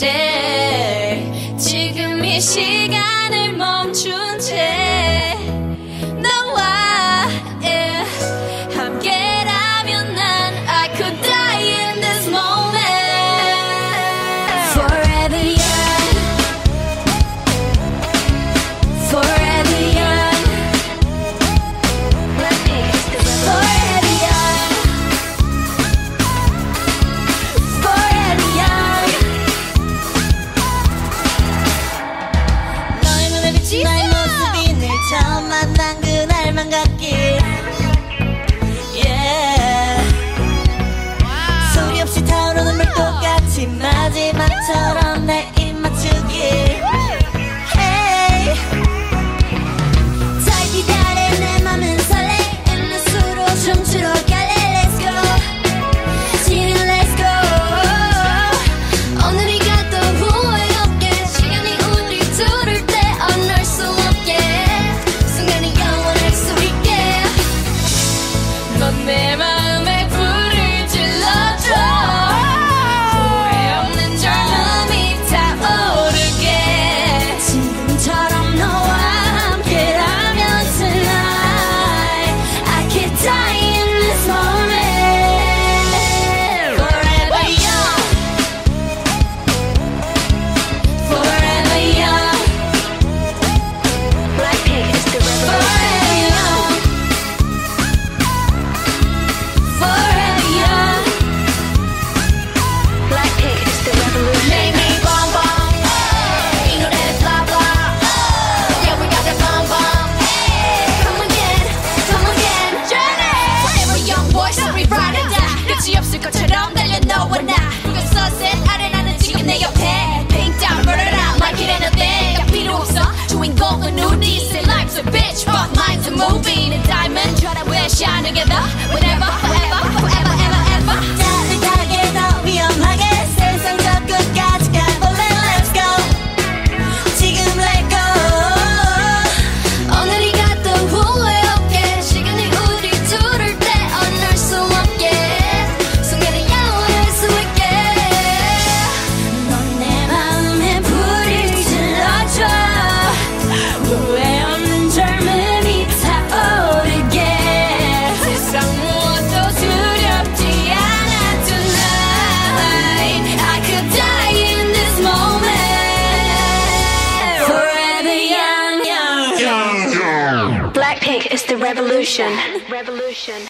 stare 지금 이 시간을 멈춘 채 them up. Is the revolution. Revolution.